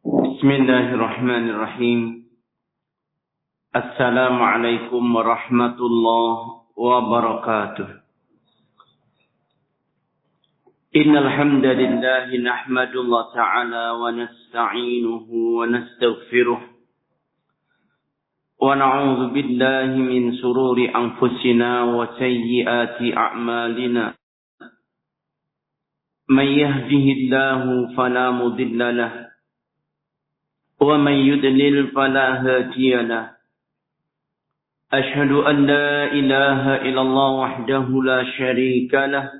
بسم الله الرحمن الرحيم. السلام عليكم ورحمة الله وبركاته. إن الحمد لله نحمد الله تعالى ونستعينه ونستغفره. ونعوذ بالله من سرور أنفسنا وسيئات أعمالنا. من يهده الله فلا مضل له. ومن يدلل فلا هادي له. أشهد أن لا إله إلا الله وحده لا شريك له.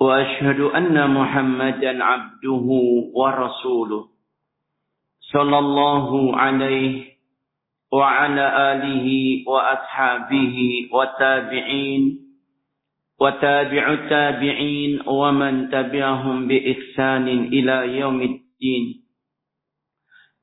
وأشهد أن محمدا عبده ورسوله صلى الله عليه وعلى آله وأصحابه والتابعين وتابع التابعين ومن تبعهم بإحسان إلى يوم الدين.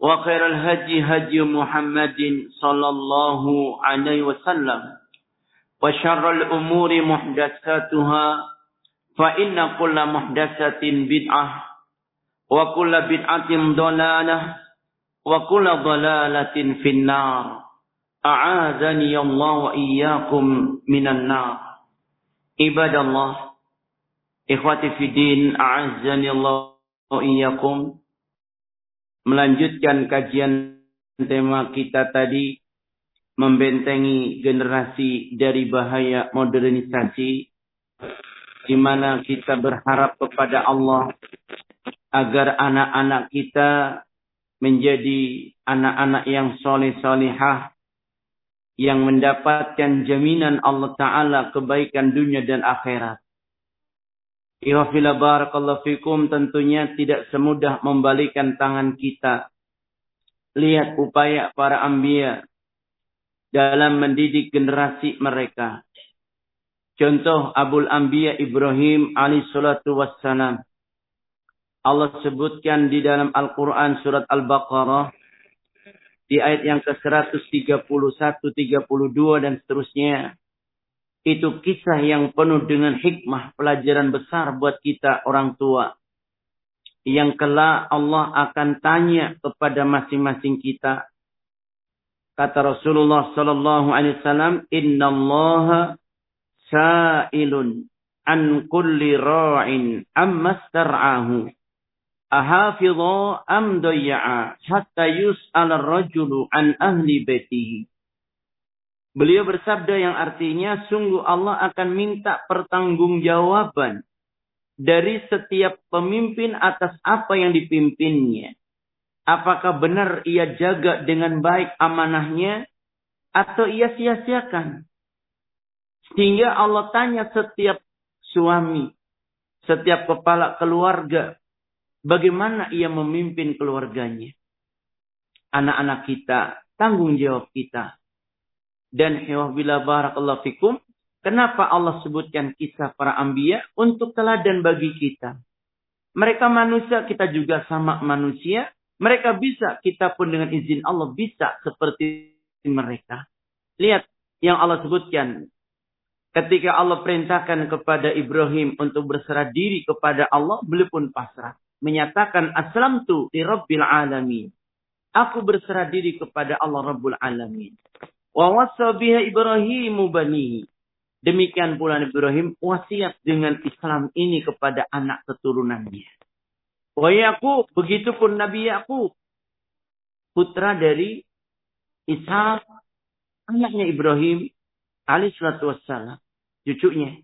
وخير الهدي هدي محمد صلى الله عليه وسلم. وشر الأمور محدثاتها فإن كل محدثة بدعة وكل بدعة ضلالة وكل ضلالة في النار. أعاذني الله وإياكم من النار. عباد الله إخوتي في الدين أعزني الله وإياكم. Melanjutkan kajian tema kita tadi membentengi generasi dari bahaya modernisasi di mana kita berharap kepada Allah agar anak-anak kita menjadi anak-anak yang soleh solehah yang mendapatkan jaminan Allah Ta'ala kebaikan dunia dan akhirat. Ihafila barakallahu fikum tentunya tidak semudah membalikan tangan kita. Lihat upaya para ambia dalam mendidik generasi mereka. Contoh Abul Ambia Ibrahim alaihi salatu wassalam. Allah sebutkan di dalam Al-Quran surat Al-Baqarah di ayat yang ke-131, 32 dan seterusnya. Itu kisah yang penuh dengan hikmah, pelajaran besar buat kita orang tua. Yang kelak Allah akan tanya kepada masing-masing kita. Kata Rasulullah sallallahu alaihi wasallam, "Inna Allah sa'ilun an kulli ra'in amma star'ahu." ahafidha am hatta yus'al ar-rajulu an ahli baitihi. Beliau bersabda yang artinya sungguh Allah akan minta pertanggungjawaban dari setiap pemimpin atas apa yang dipimpinnya. Apakah benar ia jaga dengan baik amanahnya atau ia sia-siakan? Sehingga Allah tanya setiap suami, setiap kepala keluarga, bagaimana ia memimpin keluarganya. Anak-anak kita, tanggung jawab kita. Dan bila barakallahu fikum, kenapa Allah sebutkan kisah para ambia untuk teladan bagi kita. Mereka manusia, kita juga sama manusia. Mereka bisa, kita pun dengan izin Allah bisa seperti mereka. Lihat yang Allah sebutkan. Ketika Allah perintahkan kepada Ibrahim untuk berserah diri kepada Allah, beliau pun pasrah menyatakan aslam tu di Rabbil Alamin. Aku berserah diri kepada Allah Rabbul Alamin. Wa wasa biha Ibrahimu banihi. Demikian pula Ibrahim wasiat dengan Islam ini kepada anak keturunannya. Wa Yakub, begitupun Nabi Yakub. putra dari Ishak, anaknya Ibrahim alaihissalatu wassalam, cucunya.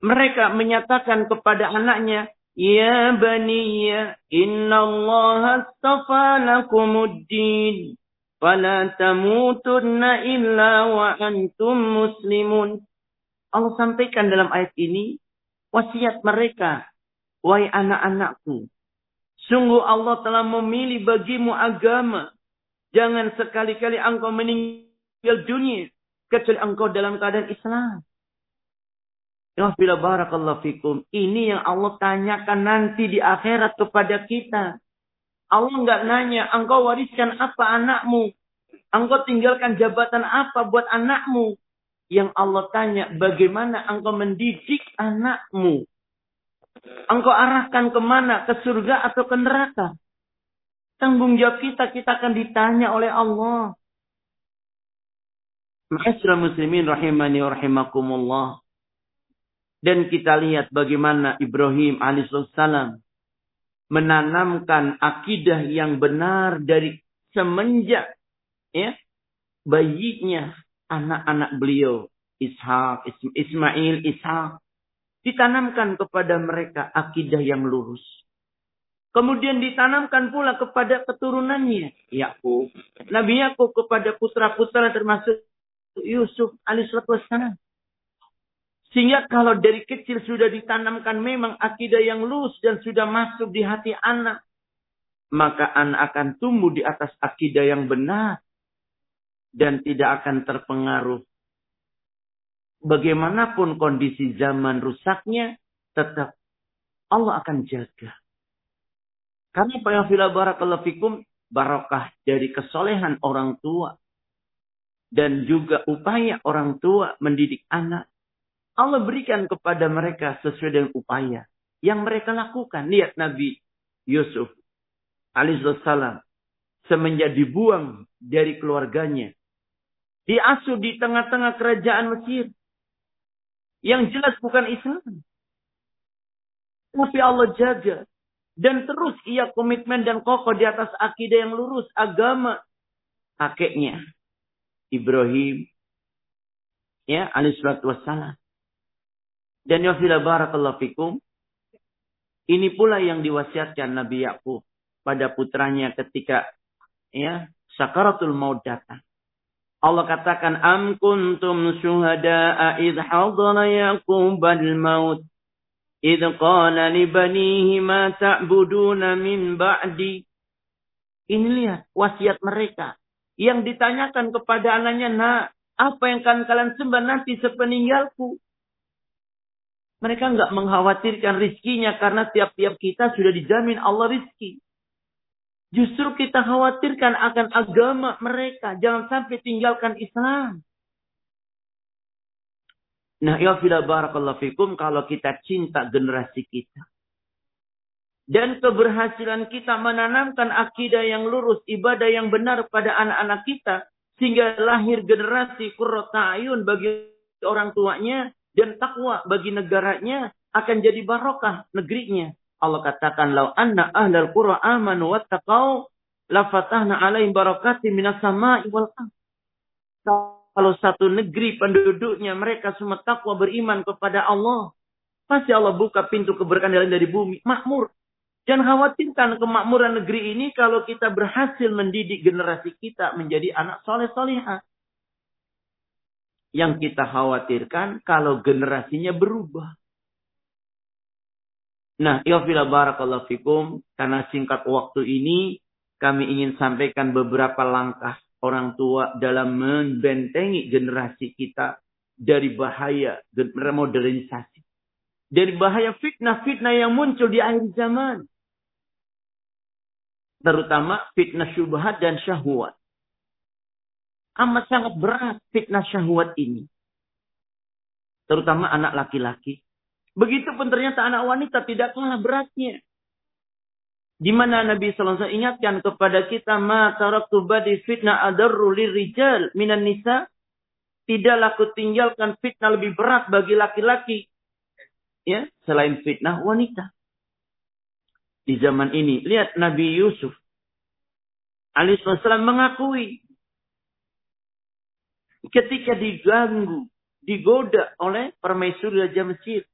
Mereka menyatakan kepada anaknya, Ya baniya, inna Allah astafa lakumuddin. Tamutunna illa wa antum muslimun. Allah sampaikan dalam ayat ini, wasiat mereka, wahai anak-anakku. Sungguh Allah telah memilih bagimu agama. Jangan sekali-kali engkau meninggal dunia. Kecuali engkau dalam keadaan Islam. Ya bila barakallahu fikum. Ini yang Allah tanyakan nanti di akhirat kepada kita. Allah nggak nanya, engkau wariskan apa anakmu? Engkau tinggalkan jabatan apa buat anakmu? Yang Allah tanya, bagaimana engkau mendidik anakmu? Engkau arahkan ke mana? Ke surga atau ke neraka? Tanggung jawab kita, kita akan ditanya oleh Allah. Ma'asyiral muslimin rahimani wa rahimakumullah. Dan kita lihat bagaimana Ibrahim alaihissalam menanamkan akidah yang benar dari semenjak ya bayinya anak-anak beliau Ishak, Ismail, Ishak ditanamkan kepada mereka akidah yang lurus. Kemudian ditanamkan pula kepada keturunannya Yakub. Nabi Yakub kepada putra-putra termasuk Yusuf alaihissalam. Sehingga kalau dari kecil sudah ditanamkan memang akidah yang lurus dan sudah masuk di hati anak. Maka anak akan tumbuh di atas akidah yang benar. Dan tidak akan terpengaruh. Bagaimanapun kondisi zaman rusaknya. Tetap Allah akan jaga. Karena Pak Yafila Barakallahu Fikum. Barakah dari kesolehan orang tua. Dan juga upaya orang tua mendidik anak Allah berikan kepada mereka sesuai dengan upaya yang mereka lakukan. Lihat Nabi Yusuf alaihissalam semenjak dibuang dari keluarganya. Diasuh di tengah-tengah kerajaan Mesir. Yang jelas bukan Islam. Tapi Allah jaga. Dan terus ia komitmen dan kokoh di atas akidah yang lurus. Agama. Kakeknya. Ibrahim. Ya, alaihissalatu wassalam. Dan yafila barakallahu fikum. Ini pula yang diwasiatkan Nabi Yakub pada putranya ketika ya sakaratul maut datang. Allah katakan am kuntum syuhada'a idh hadara yaqub al-maut idh qala li banihi ma ta'buduna min ba'di Ini lihat wasiat mereka yang ditanyakan kepada anaknya, "Nah, apa yang akan kalian sembah nanti sepeninggalku?" Mereka nggak mengkhawatirkan rizkinya karena tiap-tiap kita sudah dijamin Allah rizki. Justru kita khawatirkan akan agama mereka. Jangan sampai tinggalkan Islam. Nah, ya barakallahu fikum kalau kita cinta generasi kita. Dan keberhasilan kita menanamkan akidah yang lurus, ibadah yang benar pada anak-anak kita. Sehingga lahir generasi kurrota ayun bagi orang tuanya dan takwa bagi negaranya akan jadi barokah negerinya. Allah katakan, "Lau anna ahlal qura amanu wattaqau la fatahna alaihim barakatin minas sama'i wal Kalau satu negeri penduduknya mereka semua takwa beriman kepada Allah, pasti Allah buka pintu keberkahan dari bumi, makmur. Jangan khawatirkan kemakmuran negeri ini kalau kita berhasil mendidik generasi kita menjadi anak soleh solehah. Yang kita khawatirkan kalau generasinya berubah. Nah, ya barakallahu fikum. Karena singkat waktu ini, kami ingin sampaikan beberapa langkah orang tua dalam membentengi generasi kita dari bahaya modernisasi. Dari bahaya fitnah-fitnah yang muncul di akhir zaman. Terutama fitnah syubhat dan syahwat amat sangat berat fitnah syahwat ini. Terutama anak laki-laki. Begitupun ternyata anak wanita tidak kalah beratnya. Di mana Nabi SAW ingatkan kepada kita, Ma taraktu badi fitnah adarru rijal minan nisa. Tidaklah aku tinggalkan fitnah lebih berat bagi laki-laki. Ya, selain fitnah wanita. Di zaman ini, lihat Nabi Yusuf alaihissalam mengakui ketika diganggu, digoda oleh permaisuri Raja Mesir.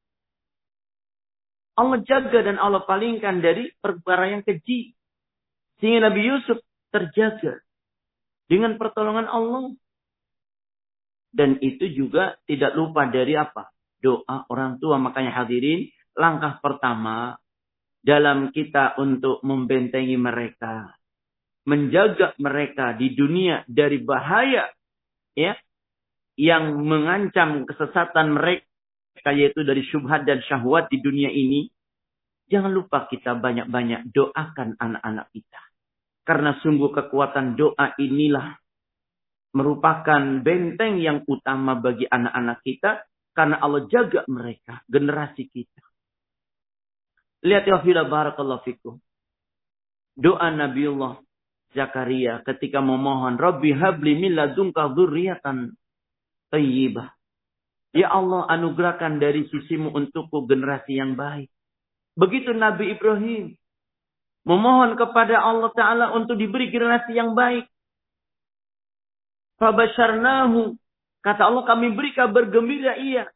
Allah jaga dan Allah palingkan dari perkara yang keji. Sehingga Nabi Yusuf terjaga dengan pertolongan Allah. Dan itu juga tidak lupa dari apa? Doa orang tua. Makanya hadirin, langkah pertama dalam kita untuk membentengi mereka. Menjaga mereka di dunia dari bahaya ya yang mengancam kesesatan mereka yaitu dari syubhat dan syahwat di dunia ini jangan lupa kita banyak-banyak doakan anak-anak kita. Karena sungguh kekuatan doa inilah merupakan benteng yang utama bagi anak-anak kita karena Allah jaga mereka generasi kita. Lihat ya barakallahu fikum. Doa Nabiullah Zakaria ketika memohon, Rabbi habli min ladunka dzurriatan thayyibah. Ya Allah, anugerahkan dari sisimu untukku generasi yang baik. Begitu Nabi Ibrahim memohon kepada Allah Ta'ala untuk diberi generasi yang baik. Fabasyarnahu. Kata Allah, kami beri kabar gembira, iya.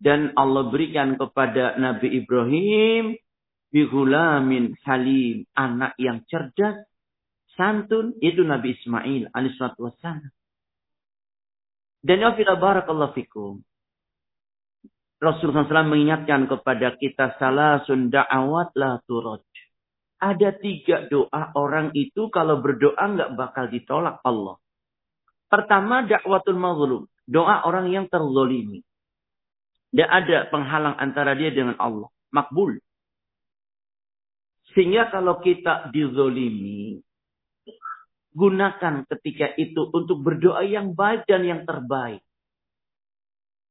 Dan Allah berikan kepada Nabi Ibrahim bihulamin halim, anak yang cerdas, santun, itu Nabi Ismail alaihissalatu wassalam. Dan ya barakallahu fikum. Rasulullah SAW mengingatkan kepada kita salah da'awat la turaj. Ada tiga doa orang itu kalau berdoa nggak bakal ditolak Allah. Pertama dakwatul mazlum. Doa orang yang terzolimi. Tidak ada penghalang antara dia dengan Allah. Makbul. Sehingga kalau kita dizolimi, gunakan ketika itu untuk berdoa yang baik dan yang terbaik.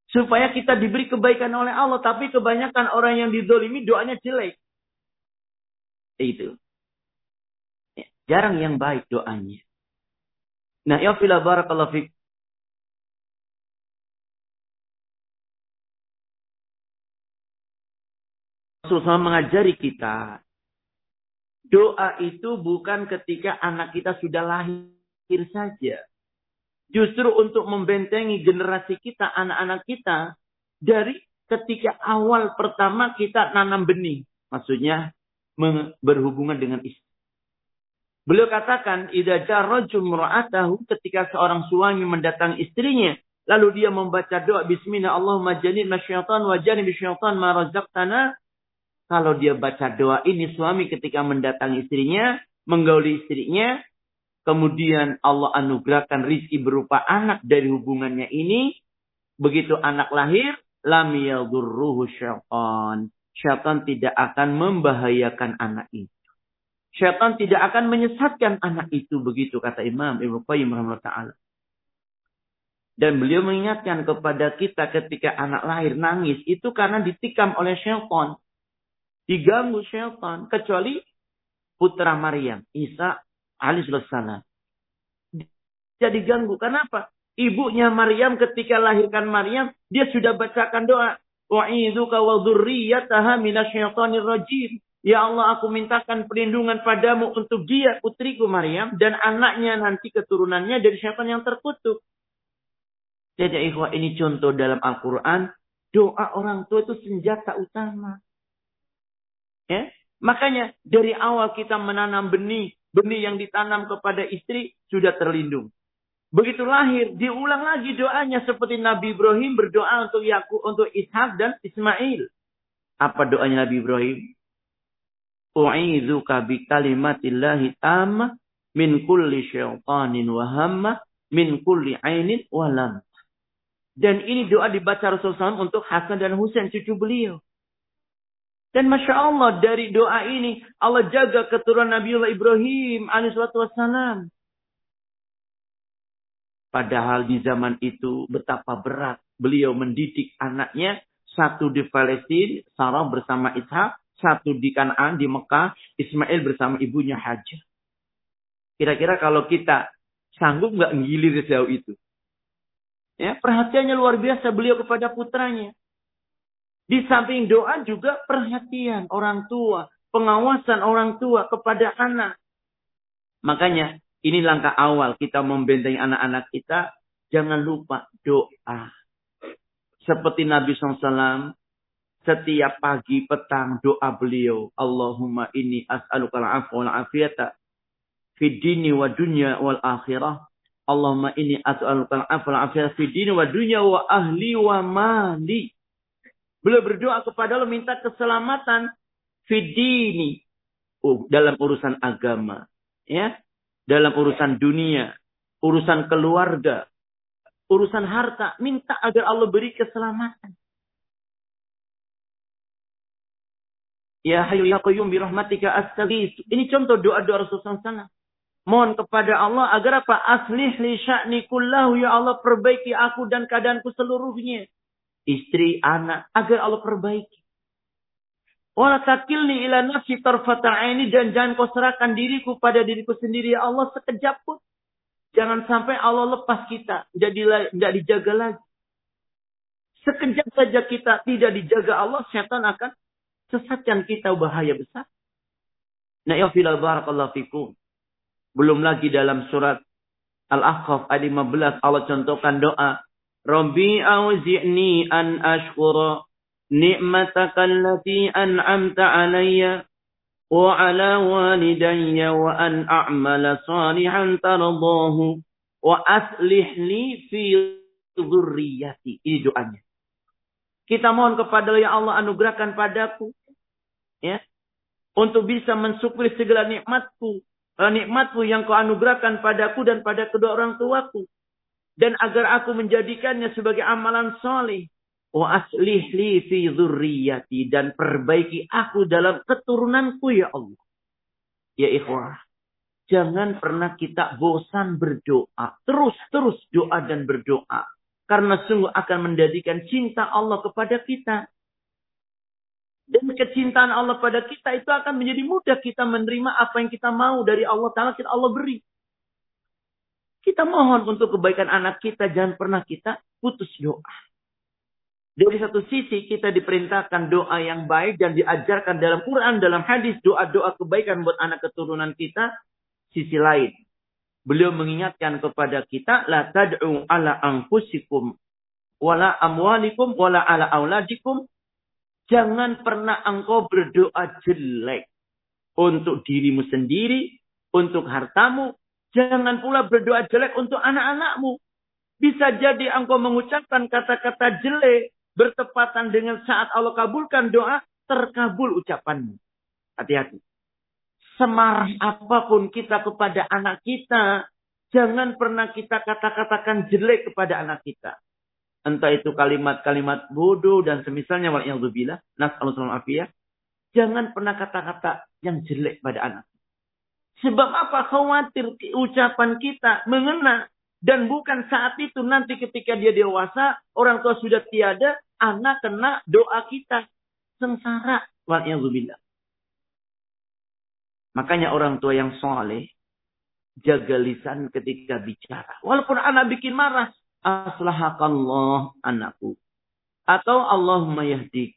Supaya kita diberi kebaikan oleh Allah. Tapi kebanyakan orang yang dizolimi doanya jelek. Itu. Ya, jarang yang baik doanya. Nah, ya fila barakallahu fik. Rasulullah mengajari kita Doa itu bukan ketika anak kita sudah lahir saja. Justru untuk membentengi generasi kita, anak-anak kita, dari ketika awal pertama kita nanam benih. Maksudnya berhubungan dengan istri. Beliau katakan, ketika seorang suami mendatang istrinya. Lalu dia membaca doa Bismillah Allahumma janib masyaitan wa janib syaitan ma razaqtana kalau dia baca doa ini suami ketika mendatangi istrinya, menggauli istrinya, kemudian Allah anugerahkan rizki berupa anak dari hubungannya ini, begitu anak lahir, lam yadurruhu syaitan. Syaitan tidak akan membahayakan anak itu. Syaitan tidak akan menyesatkan anak itu begitu kata Imam Ibnu Qayyim rahimahullah Dan beliau mengingatkan kepada kita ketika anak lahir nangis itu karena ditikam oleh syaitan diganggu syaitan kecuali putra Maryam Isa alaihissalam dia diganggu kenapa ibunya Maryam ketika lahirkan Maryam dia sudah bacakan doa wa'idzuka wa dzurriyyataha minasyaitonir rajim Ya Allah, aku mintakan perlindungan padamu untuk dia, putriku Maryam, dan anaknya nanti keturunannya dari syaitan yang terkutuk. Jadi ikhwah ini contoh dalam Al-Quran. Doa orang tua itu senjata utama. Ya? Makanya dari awal kita menanam benih, benih yang ditanam kepada istri sudah terlindung. Begitu lahir, diulang lagi doanya seperti Nabi Ibrahim berdoa untuk Yakub, untuk Ishak dan Ismail. Apa doanya Nabi Ibrahim? U'idzuka bi kalimatillahi tamma min kulli syaitanin wa min kulli ainin wa lam. Dan ini doa dibaca Rasulullah SAW untuk Hasan dan Husain cucu beliau. Dan Masya Allah dari doa ini Allah jaga keturunan Nabiullah Ibrahim alaihissalam. Padahal di zaman itu betapa berat beliau mendidik anaknya. Satu di Palestina, Sarah bersama Ishak. Satu di Kanaan, di Mekah, Ismail bersama ibunya Hajar. Kira-kira kalau kita sanggup nggak ngilir sejauh itu? Ya, perhatiannya luar biasa beliau kepada putranya. Di samping doa juga perhatian orang tua, pengawasan orang tua kepada anak. Makanya ini langkah awal kita membentengi anak-anak kita. Jangan lupa doa. Seperti Nabi SAW. Setiap pagi petang doa beliau. Allahumma inni as'aluka al-afwa wal-afiyata. Fi dini wa dunya wal akhirah. Allahumma inni as'aluka al-afwa wal-afiyata. Fi dini wa dunya wa ahli wa mali. Beliau berdoa kepada Allah minta keselamatan. Fi dini. Oh, dalam urusan agama. Ya. Dalam urusan dunia. Urusan keluarga urusan harta, minta agar Allah beri keselamatan. Ya hayu ya qayyum bi rahmatika astaghis. Ini contoh doa-doa Rasulullah SAW. Mohon kepada Allah agar apa? Aslih li sya'ni kullahu ya Allah perbaiki aku dan keadaanku seluruhnya. Istri, anak, agar Allah perbaiki. Wala takilni ila nafsi tarfata dan jangan kau serahkan diriku pada diriku sendiri ya Allah sekejap pun. Jangan sampai Allah lepas kita, tidak dijaga lagi. Sekejap saja kita tidak dijaga Allah, setan akan sesatkan kita bahaya besar. Nah, ya filal barakallahu fikum. Belum lagi dalam surat Al-Ahqaf ayat 15 Allah contohkan doa. Rabbi awzi'ni an ashkura ni'mataka allati an'amta alayya wa ala walidayya wa an a'mala salihan tardahu wa aslih li fi dzurriyyati. Ini doanya. Kita mohon kepada ya Allah anugerahkan padaku ya untuk bisa mensyukuri segala nikmatku eh, nikmatku yang kau anugerahkan padaku dan pada kedua orang tuaku dan agar aku menjadikannya sebagai amalan soleh Wa aslih li fi dzurriyyati dan perbaiki aku dalam keturunanku ya Allah. Ya ikhwah, jangan pernah kita bosan berdoa. Terus-terus doa dan berdoa. Karena sungguh akan menjadikan cinta Allah kepada kita. Dan kecintaan Allah pada kita itu akan menjadi mudah kita menerima apa yang kita mau dari Allah Ta'ala kita Allah beri. Kita mohon untuk kebaikan anak kita, jangan pernah kita putus doa. Dari satu sisi kita diperintahkan doa yang baik dan diajarkan dalam Quran, dalam hadis, doa-doa kebaikan buat anak keturunan kita. Sisi lain, beliau mengingatkan kepada kita, La tad'u ala anfusikum, wala amwalikum, wala ala auladikum. Jangan pernah engkau berdoa jelek untuk dirimu sendiri, untuk hartamu. Jangan pula berdoa jelek untuk anak-anakmu. Bisa jadi engkau mengucapkan kata-kata jelek bertepatan dengan saat Allah kabulkan doa, terkabul ucapanmu. Hati-hati. Semarah apa pun kita kepada anak kita, jangan pernah kita kata-katakan jelek kepada anak kita. Entah itu kalimat-kalimat bodoh dan semisalnya waliyahzubillah, nas'alullah afiyah. Jangan pernah kata-kata yang jelek pada anak. Sebab apa? Khawatir ucapan kita mengena dan bukan saat itu nanti ketika dia dewasa, orang tua sudah tiada, anak kena doa kita. Sengsara. Wal'iyahzubillah. Makanya orang tua yang soleh, jaga lisan ketika bicara. Walaupun anak bikin marah, aslahakallah anakku. Atau Allahumma yahdik.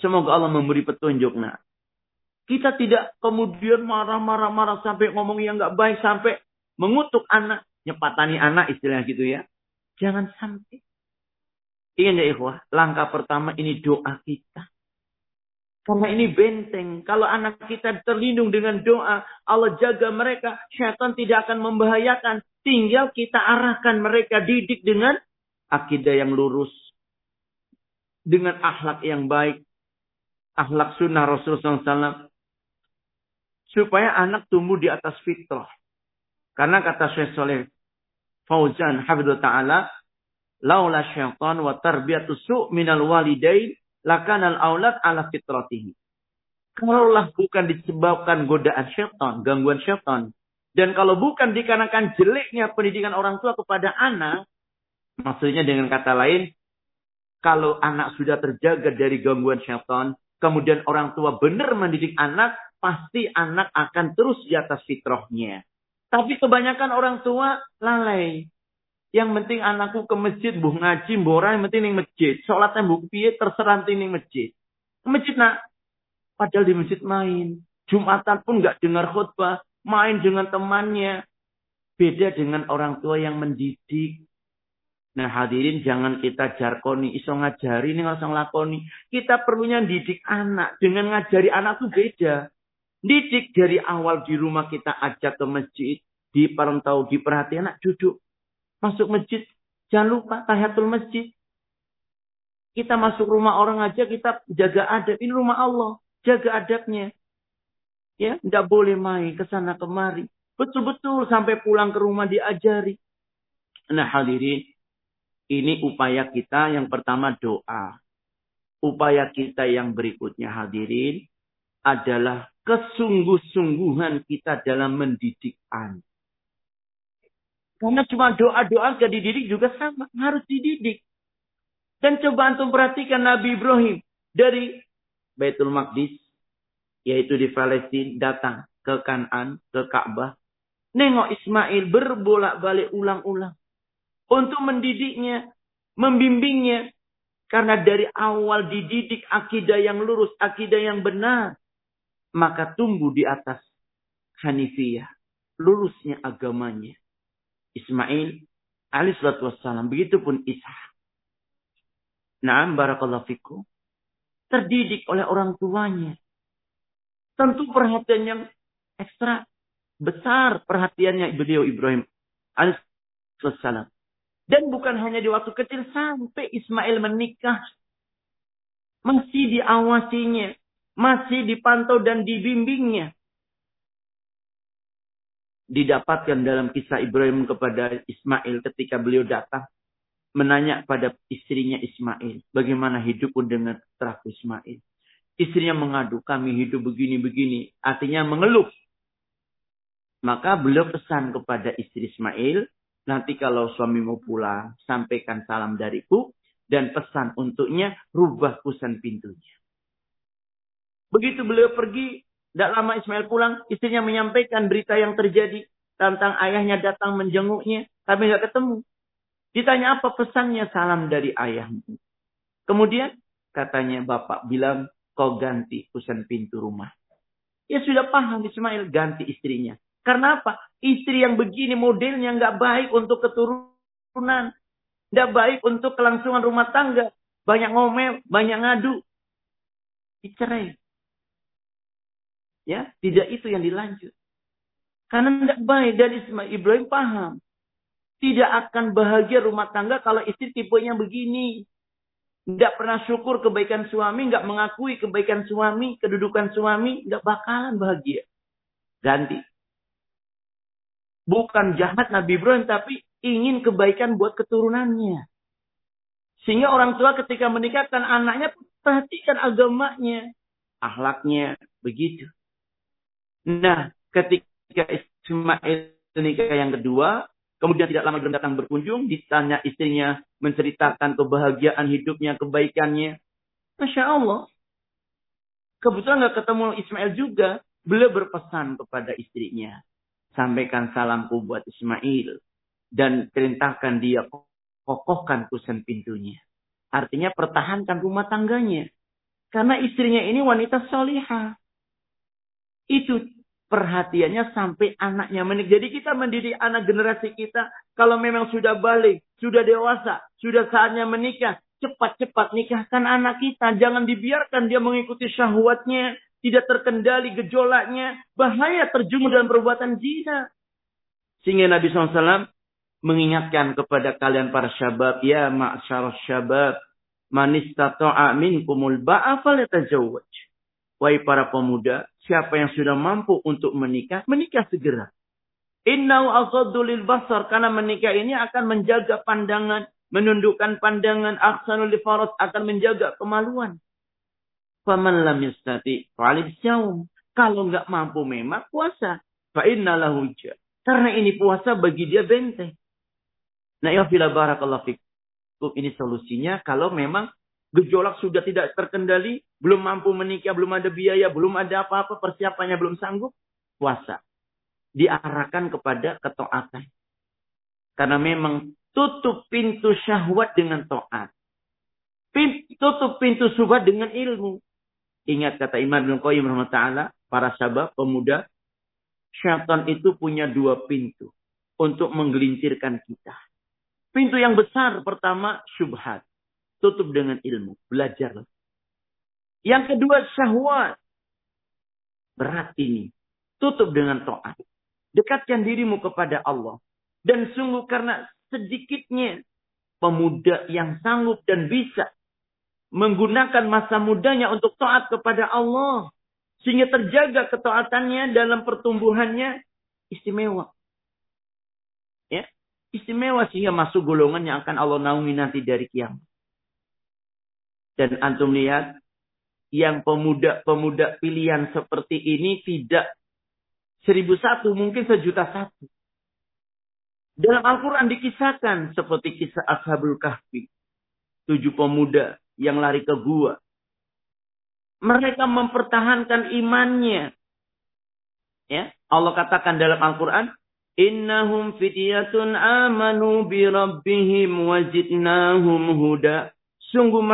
Semoga Allah memberi petunjuk. Nah, kita tidak kemudian marah-marah-marah sampai ngomong yang nggak baik sampai mengutuk anak, nyepatani anak istilahnya gitu ya. Jangan sampai. Ingat ya ikhwah, langkah pertama ini doa kita. Karena ini benteng. Kalau anak kita terlindung dengan doa, Allah jaga mereka, syaitan tidak akan membahayakan. Tinggal kita arahkan mereka didik dengan akidah yang lurus. Dengan akhlak yang baik. Akhlak sunnah Rasulullah SAW. Supaya anak tumbuh di atas fitrah. Karena kata Syekh Soleh Fauzan Hafidul Ta'ala, laula syaitan wa tarbiyatu su' minal walidain lakana al-aulad ala fitratihi. Kalaulah bukan disebabkan godaan syaitan, gangguan syaitan, dan kalau bukan dikarenakan jeleknya pendidikan orang tua kepada anak, maksudnya dengan kata lain, kalau anak sudah terjaga dari gangguan syaitan, kemudian orang tua benar mendidik anak, pasti anak akan terus di atas fitrahnya. Tapi kebanyakan orang tua lalai. Yang penting anakku ke masjid, buh ngaji, mbora, yang penting ning masjid. Sholatnya buh piye, terserah ning masjid. Masjid nak. Padahal di masjid main. Jumatan pun nggak dengar khutbah. main dengan temannya. Beda dengan orang tua yang mendidik. Nah hadirin jangan kita jarkoni, iso ngajari ini nggak usah ngelakoni. Kita perlunya didik anak. Dengan ngajari anak tuh beda. Didik dari awal di rumah kita ajak ke masjid. Di tahu diperhatikan anak duduk. Masuk masjid. Jangan lupa tahiyatul masjid. Kita masuk rumah orang aja kita jaga adab. Ini rumah Allah. Jaga adabnya. Ya, tidak boleh main ke sana kemari. Betul-betul sampai pulang ke rumah diajari. Nah hadirin, ini upaya kita yang pertama doa. Upaya kita yang berikutnya hadirin adalah kesungguh-sungguhan kita dalam mendidik anak. Karena cuma doa-doa gak dididik juga sama. Harus dididik. Dan coba antum perhatikan Nabi Ibrahim dari Baitul Maqdis, yaitu di Palestina, datang ke Kanan, ke Ka'bah. Nengok Ismail berbolak-balik ulang-ulang. Untuk mendidiknya, membimbingnya. Karena dari awal dididik akidah yang lurus, akidah yang benar. Maka tumbuh di atas Hanifiyah. Lurusnya agamanya. Ismail alaihissalatu wassalam. Begitupun Ishak. Naam barakallahu fikum. Terdidik oleh orang tuanya. Tentu perhatian yang ekstra besar perhatiannya beliau Ibrahim alaihissalam. Dan bukan hanya di waktu kecil sampai Ismail menikah. Masih diawasinya. Masih dipantau dan dibimbingnya. Didapatkan dalam kisah Ibrahim kepada Ismail ketika beliau datang menanya pada istrinya Ismail, bagaimana hidupku dengan teraku Ismail. Istrinya mengadu, kami hidup begini-begini. Artinya mengeluh. Maka beliau pesan kepada istri Ismail, nanti kalau suami mau pulang, sampaikan salam dariku. Dan pesan untuknya, rubah kusan pintunya. Begitu beliau pergi, tidak lama Ismail pulang, istrinya menyampaikan berita yang terjadi. Tentang ayahnya datang menjenguknya, tapi nggak ketemu. Ditanya apa pesannya salam dari ayahmu. Kemudian katanya bapak bilang kau ganti kusen pintu rumah. Ya sudah paham Ismail ganti istrinya. Karena apa? Istri yang begini modelnya nggak baik untuk keturunan. Nggak baik untuk kelangsungan rumah tangga. Banyak ngomel, banyak ngadu. Dicerai. Ya, tidak itu yang dilanjut. Karena tidak baik dari Ismail Ibrahim paham. Tidak akan bahagia rumah tangga kalau istri tipenya begini. Tidak pernah syukur kebaikan suami, nggak mengakui kebaikan suami, kedudukan suami, nggak bakalan bahagia. Ganti. Bukan jahat Nabi Ibrahim, tapi ingin kebaikan buat keturunannya. Sehingga orang tua ketika menikahkan anaknya, perhatikan agamanya, akhlaknya, begitu. Nah, ketika Ismail nikah yang kedua, Kemudian tidak lama datang berkunjung, ditanya istrinya menceritakan kebahagiaan hidupnya, kebaikannya. Masya Allah. Kebetulan nggak ketemu Ismail juga. Beliau berpesan kepada istrinya. Sampaikan salamku buat Ismail. Dan perintahkan dia kokohkan kusen pintunya. Artinya pertahankan rumah tangganya. Karena istrinya ini wanita solihah. Itu perhatiannya sampai anaknya menikah. Jadi kita mendidik anak generasi kita kalau memang sudah balik, sudah dewasa, sudah saatnya menikah, cepat-cepat nikahkan anak kita. Jangan dibiarkan dia mengikuti syahwatnya, tidak terkendali gejolaknya, bahaya terjumus dalam perbuatan zina. Sehingga Nabi SAW mengingatkan kepada kalian para syabab, ya ma'asyar syabab, manis tato'a minkumul ba'a falyatazawwaj. Wahai para pemuda, siapa yang sudah mampu untuk menikah, menikah segera. Innau basar. Karena menikah ini akan menjaga pandangan, menundukkan pandangan, aksanul faras akan menjaga kemaluan. Faman lam yastati. Kalau nggak mampu memang puasa. Fa'inna lahu Karena ini puasa bagi dia benteng. Nah ya fila barakallahu fikum. Ini solusinya kalau memang gejolak sudah tidak terkendali, belum mampu menikah, belum ada biaya, belum ada apa-apa, persiapannya belum sanggup, puasa. Diarahkan kepada ketaatan. Karena memang tutup pintu syahwat dengan taat. Tutup pintu syubhat dengan ilmu. Ingat kata Imam Ibn Qayyim taala para sahabat pemuda syaitan itu punya dua pintu untuk menggelincirkan kita. Pintu yang besar pertama syubhat. Tutup dengan ilmu. Belajar. Yang kedua syahwat. Berat ini. Tutup dengan to'at. Dekatkan dirimu kepada Allah. Dan sungguh karena sedikitnya pemuda yang sanggup dan bisa menggunakan masa mudanya untuk taat kepada Allah. Sehingga terjaga ketaatannya dalam pertumbuhannya istimewa. Ya, istimewa sehingga masuk golongan yang akan Allah naungi nanti dari kiamat. Dan antum lihat yang pemuda-pemuda pilihan seperti ini tidak seribu satu, mungkin sejuta satu. Dalam Al-Quran dikisahkan seperti kisah Ashabul Kahfi. Tujuh pemuda yang lari ke gua. Mereka mempertahankan imannya. Ya, Allah katakan dalam Al-Quran, Innahum fityatun amanu bi rabbihim wajidnahum huda. Sungguh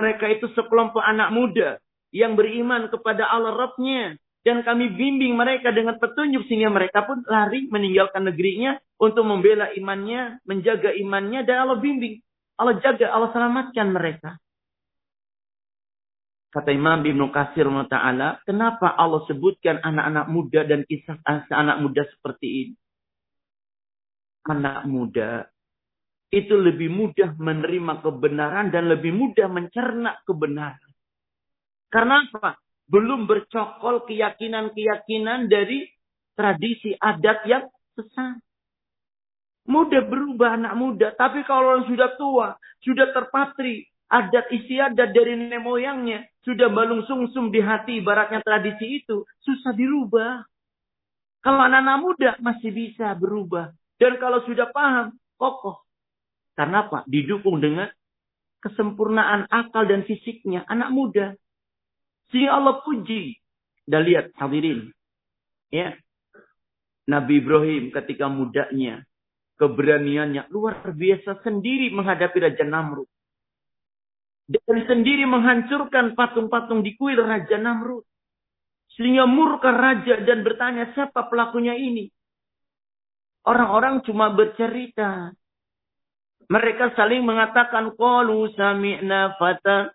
mereka itu sekelompok anak muda yang beriman kepada Allah Rabbnya. Dan kami bimbing mereka dengan petunjuk sehingga mereka pun lari meninggalkan negerinya untuk membela imannya, menjaga imannya dan Allah bimbing. Allah jaga, Allah selamatkan mereka. Kata Imam Ibn Qasir Ta'ala, kenapa Allah sebutkan anak-anak muda dan kisah anak muda seperti ini? Anak muda itu lebih mudah menerima kebenaran dan lebih mudah mencerna kebenaran. Karena apa? Belum bercokol keyakinan-keyakinan dari tradisi adat yang sesat. Mudah berubah anak muda. Tapi kalau sudah tua, sudah terpatri, adat istiadat dari nenek moyangnya, sudah balung sungsum di hati ibaratnya tradisi itu, susah dirubah. Kalau anak-anak muda masih bisa berubah. Dan kalau sudah paham, kokoh. Karena apa? Didukung dengan kesempurnaan akal dan fisiknya. Anak muda. Sehingga Allah puji. Dan lihat hadirin. Ya. Nabi Ibrahim ketika mudanya. Keberaniannya luar biasa sendiri menghadapi Raja Namrud. Dan sendiri menghancurkan patung-patung di kuil Raja Namrud. Sehingga murka raja dan bertanya siapa pelakunya ini. Orang-orang cuma bercerita. Mereka saling mengatakan qalu sami'na fata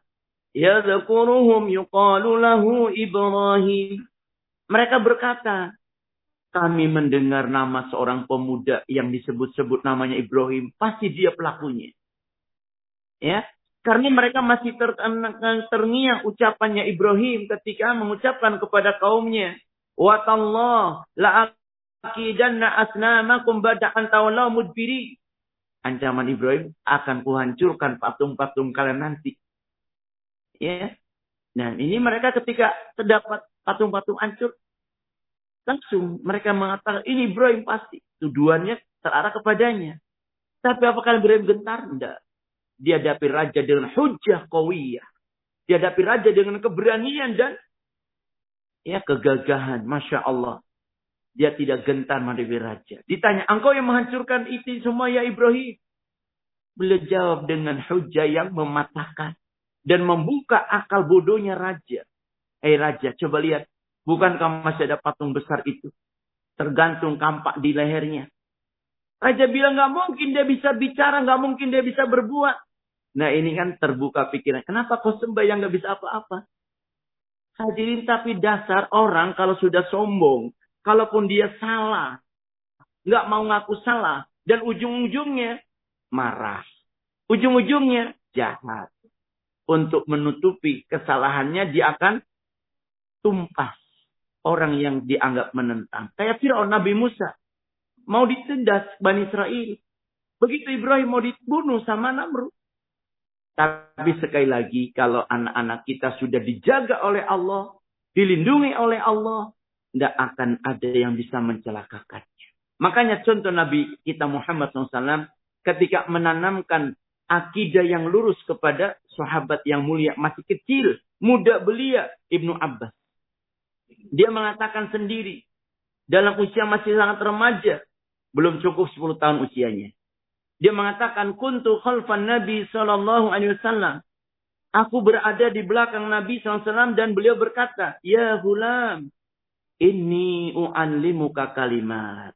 yadhkuruhum yuqalu lahu Ibrahim. Mereka berkata, kami mendengar nama seorang pemuda yang disebut-sebut namanya Ibrahim, pasti dia pelakunya. Ya, karena mereka masih ter terngiang ucapannya Ibrahim ketika mengucapkan kepada kaumnya, "Wa tallah la aqidanna asnamakum bada'an tawallahu mudbiri." Ancaman Ibrahim akan kuhancurkan patung-patung kalian nanti. Ya. Nah, ini mereka ketika terdapat patung-patung hancur, langsung mereka mengatakan, ini Ibrahim pasti. Tuduhannya terarah kepadanya. Tapi apakah Ibrahim gentar? Tidak. Dia dapat raja dengan hujah kawiyah. Dia dapat raja dengan keberanian dan ya kegagahan. Masya Allah. Dia tidak gentar menghadapi raja. Ditanya, engkau yang menghancurkan itu semua ya Ibrahim. Beliau jawab dengan hujah yang mematahkan. Dan membuka akal bodohnya raja. Eh raja, coba lihat. Bukankah masih ada patung besar itu? Tergantung kampak di lehernya. Raja bilang nggak mungkin dia bisa bicara, nggak mungkin dia bisa berbuat. Nah ini kan terbuka pikiran. Kenapa kau sembah yang nggak bisa apa-apa? Hadirin tapi dasar orang kalau sudah sombong, Kalaupun dia salah, nggak mau ngaku salah, dan ujung-ujungnya marah. Ujung-ujungnya jahat. Untuk menutupi kesalahannya, dia akan tumpas orang yang dianggap menentang. Kayak Fir'aun Nabi Musa. Mau ditindas Bani Israel. Begitu Ibrahim mau dibunuh sama Namrud. Tapi sekali lagi, kalau anak-anak kita sudah dijaga oleh Allah, dilindungi oleh Allah, tidak akan ada yang bisa mencelakakannya. Makanya contoh Nabi kita Muhammad SAW ketika menanamkan akidah yang lurus kepada sahabat yang mulia masih kecil, muda belia Ibnu Abbas. Dia mengatakan sendiri dalam usia masih sangat remaja, belum cukup 10 tahun usianya. Dia mengatakan kuntu khalfan Nabi sallallahu alaihi wasallam. Aku berada di belakang Nabi SAW dan beliau berkata, Ya hulam, Inni u'allimuka kalimat.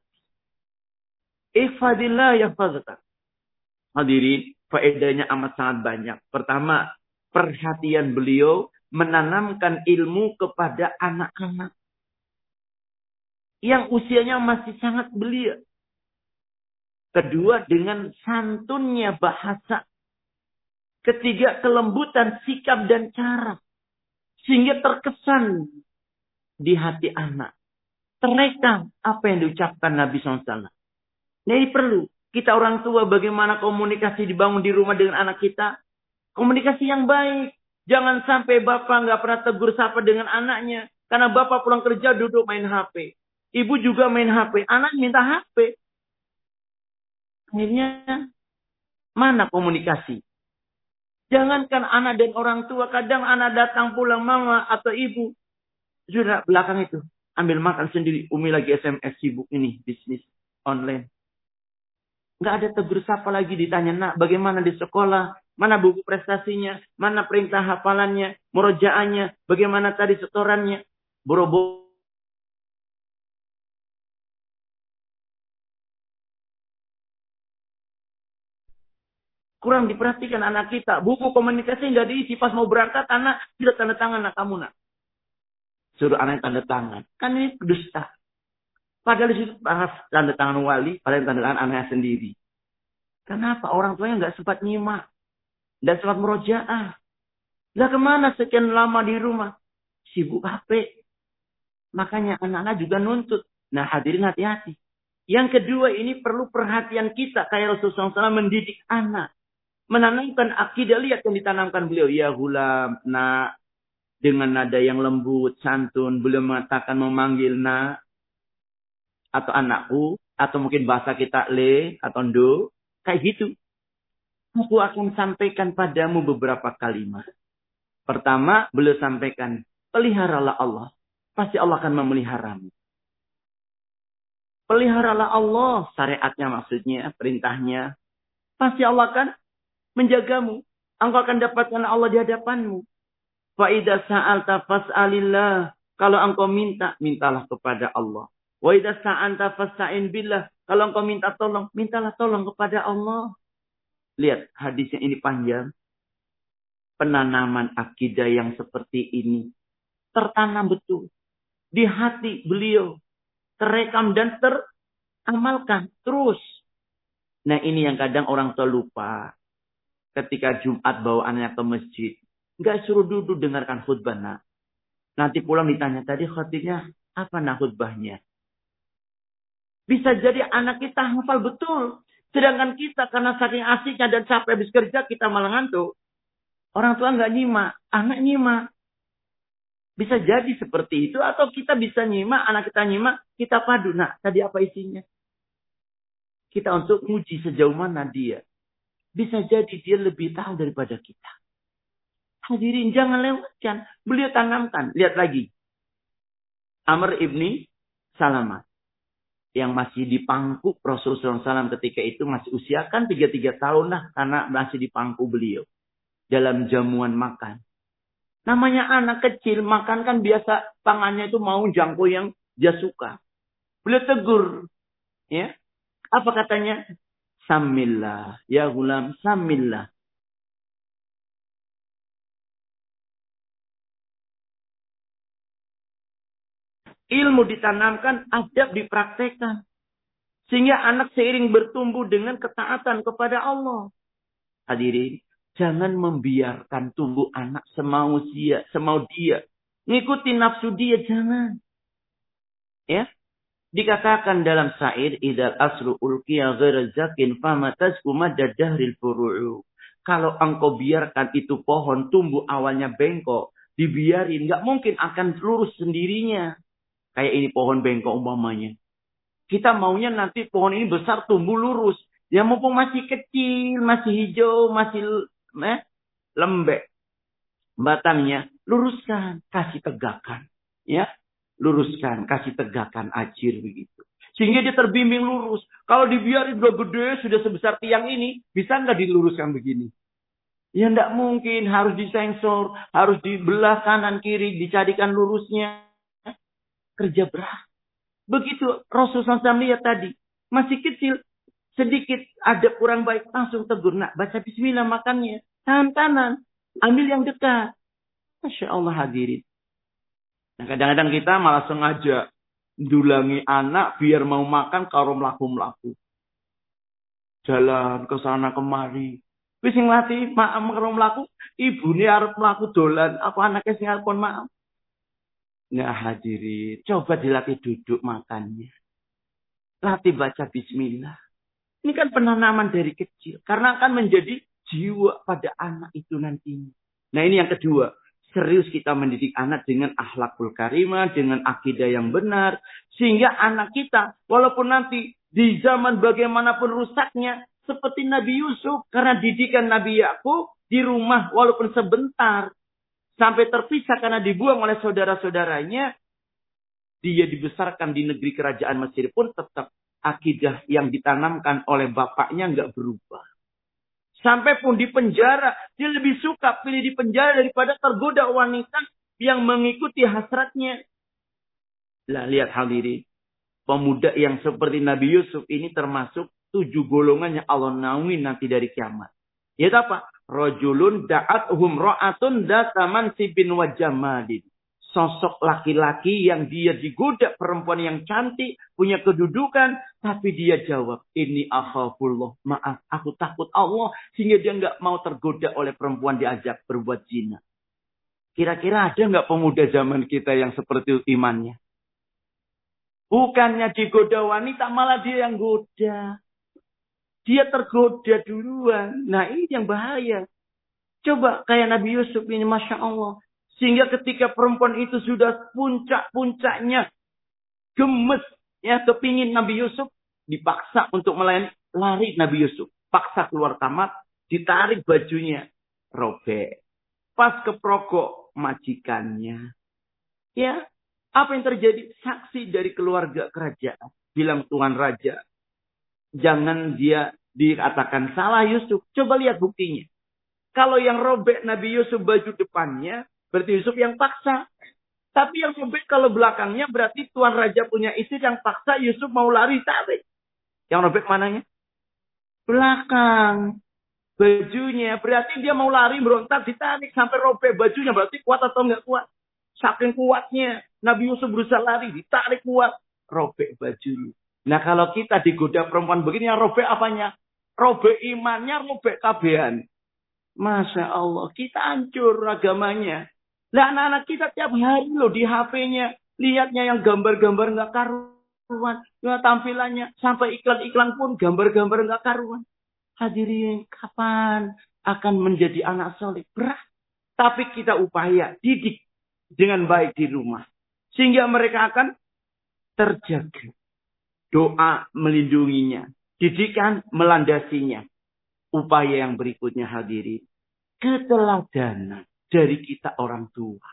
Ihfadillah ya fadka. Hadirin, faedahnya amat sangat banyak. Pertama, perhatian beliau menanamkan ilmu kepada anak-anak. Yang usianya masih sangat belia. Kedua, dengan santunnya bahasa. Ketiga, kelembutan sikap dan cara. Sehingga terkesan di hati anak. Terekam apa yang diucapkan Nabi SAW. Nah, ini perlu. Kita orang tua bagaimana komunikasi dibangun di rumah dengan anak kita. Komunikasi yang baik. Jangan sampai bapak nggak pernah tegur sapa dengan anaknya. Karena bapak pulang kerja duduk main HP. Ibu juga main HP. Anak minta HP. Akhirnya mana komunikasi? Jangankan anak dan orang tua. Kadang anak datang pulang mama atau ibu. Sudah belakang itu. Ambil makan sendiri. Umi lagi SMS sibuk ini. Bisnis online. Nggak ada tegur sapa lagi ditanya, nak bagaimana di sekolah? Mana buku prestasinya? Mana perintah hafalannya? Murojaannya? Bagaimana tadi setorannya? Boro-boro kurang diperhatikan anak kita. Buku komunikasi nggak diisi. Pas mau berangkat, anak tidak tanda tangan anak kamu nak. Suruh anak tanda tangan. Kan ini dusta. Padahal di situ tanda tangan wali, padahal tanda tangan anaknya sendiri. Kenapa? Orang tuanya nggak sempat nyimak. Dan sempat merojaah. Lah ke mana sekian lama di rumah? Sibuk HP. Makanya anak-anak juga nuntut. Nah hadirin hati-hati. Yang kedua ini perlu perhatian kita. Kayak Rasulullah SAW mendidik anak. Menanamkan akidah. Lihat yang ditanamkan beliau. Ya hulam, nak. Dengan nada yang lembut, santun. Beliau mengatakan memanggil nak atau anakku atau mungkin bahasa kita le atau ndo kayak gitu. Aku akan sampaikan padamu beberapa kalimat. Pertama, beliau sampaikan, peliharalah Allah. Pasti Allah akan memeliharamu. Peliharalah Allah, syariatnya maksudnya, perintahnya. Pasti Allah akan menjagamu. Engkau akan dapatkan Allah di hadapanmu. Faidah sa'alta fas'alillah. Kalau engkau minta, mintalah kepada Allah. Wa idza sta'anta fasta'in billah. Kalau engkau minta tolong, mintalah tolong kepada Allah. Lihat hadisnya ini panjang. Penanaman akidah yang seperti ini tertanam betul di hati beliau, terekam dan teramalkan terus. Nah, ini yang kadang orang tua lupa. Ketika Jumat bawa anaknya ke masjid, nggak suruh duduk dengarkan khutbah nak. Nanti pulang ditanya tadi khutbahnya apa nak khutbahnya? Bisa jadi anak kita hafal betul. Sedangkan kita karena saking asiknya dan capek habis kerja kita malah ngantuk. Orang tua nggak nyimak, anak nyimak. Bisa jadi seperti itu atau kita bisa nyimak, anak kita nyimak, kita padu. Nah, tadi apa isinya? Kita untuk uji sejauh mana dia. Bisa jadi dia lebih tahu daripada kita. Hadirin jangan lewatkan. Beliau tanamkan. Lihat lagi. Amr ibni Salamah yang masih di pangku Rasulullah SAW ketika itu masih usia kan tiga-tiga tahun lah karena masih di pangku beliau dalam jamuan makan. Namanya anak kecil makan kan biasa tangannya itu mau jangkau yang dia suka. Beliau tegur, ya apa katanya? Samillah, ya gulam, samillah. Ilmu ditanamkan, adab dipraktekkan. Sehingga anak seiring bertumbuh dengan ketaatan kepada Allah. Hadirin, jangan membiarkan tumbuh anak semau dia, semau dia. Ngikuti nafsu dia, jangan. Ya, Dikatakan dalam syair idal asru ulqiya ghaira zakin fama tasku dahril furu'u. Kalau engkau biarkan itu pohon tumbuh awalnya bengkok, dibiarin, nggak mungkin akan lurus sendirinya. Kayak ini pohon bengkok umpamanya. Kita maunya nanti pohon ini besar tumbuh lurus. Ya mumpung masih kecil, masih hijau, masih eh, lembek. Batangnya luruskan, kasih tegakkan. Ya, luruskan, kasih tegakkan ajir begitu. Sehingga dia terbimbing lurus. Kalau dibiarin udah gede, sudah sebesar tiang ini, bisa nggak diluruskan begini? Ya nggak mungkin, harus disensor, harus dibelah kanan kiri, dicarikan lurusnya. Kerja berat. Begitu Rasulullah SAW lihat tadi. Masih kecil. Sedikit ada kurang baik. Langsung tegur. Nak baca bismillah makannya. Tangan kanan. Ambil yang dekat. Masya Allah hadirin. Nah kadang-kadang kita malah sengaja dulangi anak biar mau makan karo melaku-melaku. Jalan ke sana kemari. Wis sing latih maaf karo mlaku, ibune arep mlaku dolan, apa anaknya sing arep maaf. Nah hadirin, coba dilatih duduk makannya. Latih baca bismillah. Ini kan penanaman dari kecil. Karena akan menjadi jiwa pada anak itu nantinya. Nah ini yang kedua. Serius kita mendidik anak dengan akhlakul karimah, dengan akidah yang benar. Sehingga anak kita, walaupun nanti di zaman bagaimanapun rusaknya, seperti Nabi Yusuf. Karena didikan Nabi Yakub di rumah walaupun sebentar. Sampai terpisah karena dibuang oleh saudara-saudaranya. Dia dibesarkan di negeri kerajaan Mesir pun tetap akidah yang ditanamkan oleh bapaknya nggak berubah. Sampai pun di penjara, dia lebih suka pilih di penjara daripada tergoda wanita yang mengikuti hasratnya. Lah lihat hadirin. Pemuda yang seperti Nabi Yusuf ini termasuk tujuh golongan yang Allah naungi nanti dari kiamat. Yaitu apa? Rojulun da'athum ra'atun dataman sibin wajamadin. Sosok laki-laki yang dia digoda perempuan yang cantik, punya kedudukan, tapi dia jawab, ini akhafullah, maaf, aku takut Allah, sehingga dia nggak mau tergoda oleh perempuan diajak berbuat zina. Kira-kira ada nggak pemuda zaman kita yang seperti imannya? Bukannya digoda wanita, malah dia yang goda. Dia tergoda duluan. Nah ini yang bahaya. Coba kayak Nabi Yusuf ini Masya Allah. Sehingga ketika perempuan itu sudah puncak-puncaknya. Gemes. Ya kepingin Nabi Yusuf. Dipaksa untuk melayani. Lari Nabi Yusuf. Paksa keluar kamar. Ditarik bajunya. Robek. Pas ke prokok majikannya. Ya. Apa yang terjadi? Saksi dari keluarga kerajaan. Bilang Tuhan Raja. Jangan dia dikatakan salah Yusuf. Coba lihat buktinya. Kalau yang robek Nabi Yusuf baju depannya, berarti Yusuf yang paksa. Tapi yang robek kalau belakangnya berarti Tuan Raja punya istri yang paksa Yusuf mau lari tarik. Yang robek mananya? Belakang. Bajunya. Berarti dia mau lari berontak ditarik sampai robek bajunya. Berarti kuat atau enggak kuat? Saking kuatnya. Nabi Yusuf berusaha lari. Ditarik kuat. Robek bajunya. Nah kalau kita digoda perempuan begini yang robek apanya? robek imannya, robek kabehan. Masya Allah, kita hancur agamanya. Lah anak-anak kita tiap hari loh di HP-nya. Lihatnya yang gambar-gambar nggak karuan. Ya, tampilannya. Sampai iklan-iklan pun gambar-gambar nggak karuan. Hadirin, kapan akan menjadi anak soleh? Berat. Tapi kita upaya didik dengan baik di rumah. Sehingga mereka akan terjaga. Doa melindunginya. Didikan melandasinya. Upaya yang berikutnya hadiri. Keteladanan dari kita orang tua.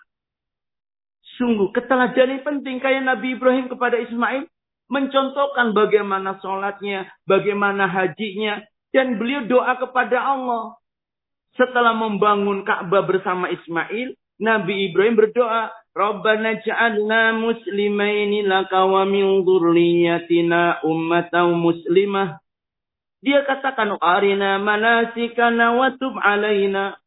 Sungguh keteladanan penting. Kayak Nabi Ibrahim kepada Ismail. Mencontohkan bagaimana sholatnya. Bagaimana hajinya. Dan beliau doa kepada Allah. Setelah membangun Ka'bah bersama Ismail. Nabi Ibrahim berdoa. Rabbana ja'alna muslimaini laka wa min dhurriyyatina ummatan muslimah. Dia katakan arina manasikana wa tub alaina.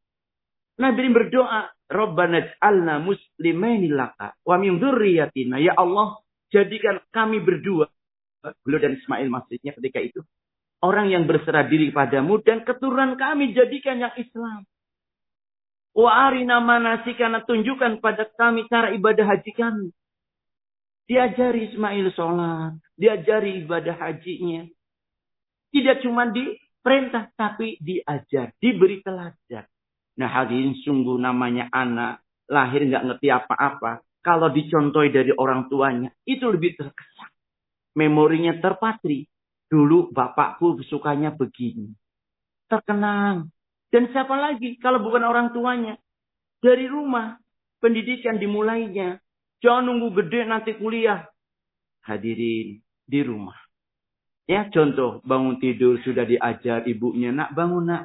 Nabi berdoa, Rabbana ja'alna muslimaini laka wa min dhurriyyatina. Ya Allah, jadikan kami berdua beliau dan Ismail maksudnya ketika itu orang yang berserah diri padamu dan keturunan kami jadikan yang Islam. Wa arina manasikana tunjukkan pada kami cara ibadah haji kami. Diajari Ismail sholat. Diajari ibadah hajinya. Tidak cuma diperintah, tapi diajar. Diberi teladan. Nah hadirin sungguh namanya anak. Lahir nggak ngerti apa-apa. Kalau dicontohi dari orang tuanya. Itu lebih terkesan. Memorinya terpatri. Dulu bapakku sukanya begini. Terkenang. Dan siapa lagi kalau bukan orang tuanya? Dari rumah. Pendidikan dimulainya. Jangan nunggu gede nanti kuliah. Hadirin di rumah. Ya contoh bangun tidur sudah diajar ibunya. Nak bangun nak.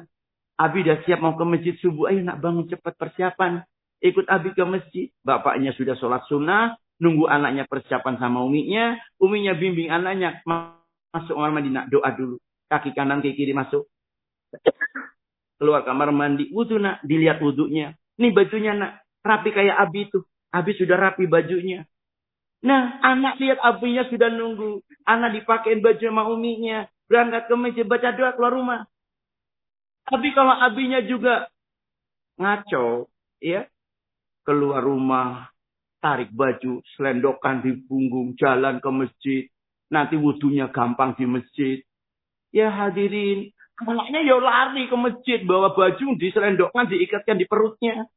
Abi udah siap mau ke masjid subuh. Ayo nak bangun cepat persiapan. Ikut Abi ke masjid. Bapaknya sudah sholat sunnah. Nunggu anaknya persiapan sama uminya. Uminya bimbing anaknya masuk kamar mandi. Nak doa dulu. Kaki kanan, kaki kiri masuk. Keluar kamar mandi. Wudhu nak. Dilihat wudhunya. Nih bajunya nak. Rapi kayak Abi itu. Abi sudah rapi bajunya. Nah, anak lihat abinya sudah nunggu. Anak dipakein baju sama uminya. Berangkat ke masjid, baca doa keluar rumah. Tapi kalau abinya juga ngaco, ya, keluar rumah, tarik baju, selendokan di punggung, jalan ke masjid. Nanti wudhunya gampang di masjid. Ya hadirin, anaknya ya lari ke masjid, bawa baju diselendokkan, diikatkan di perutnya.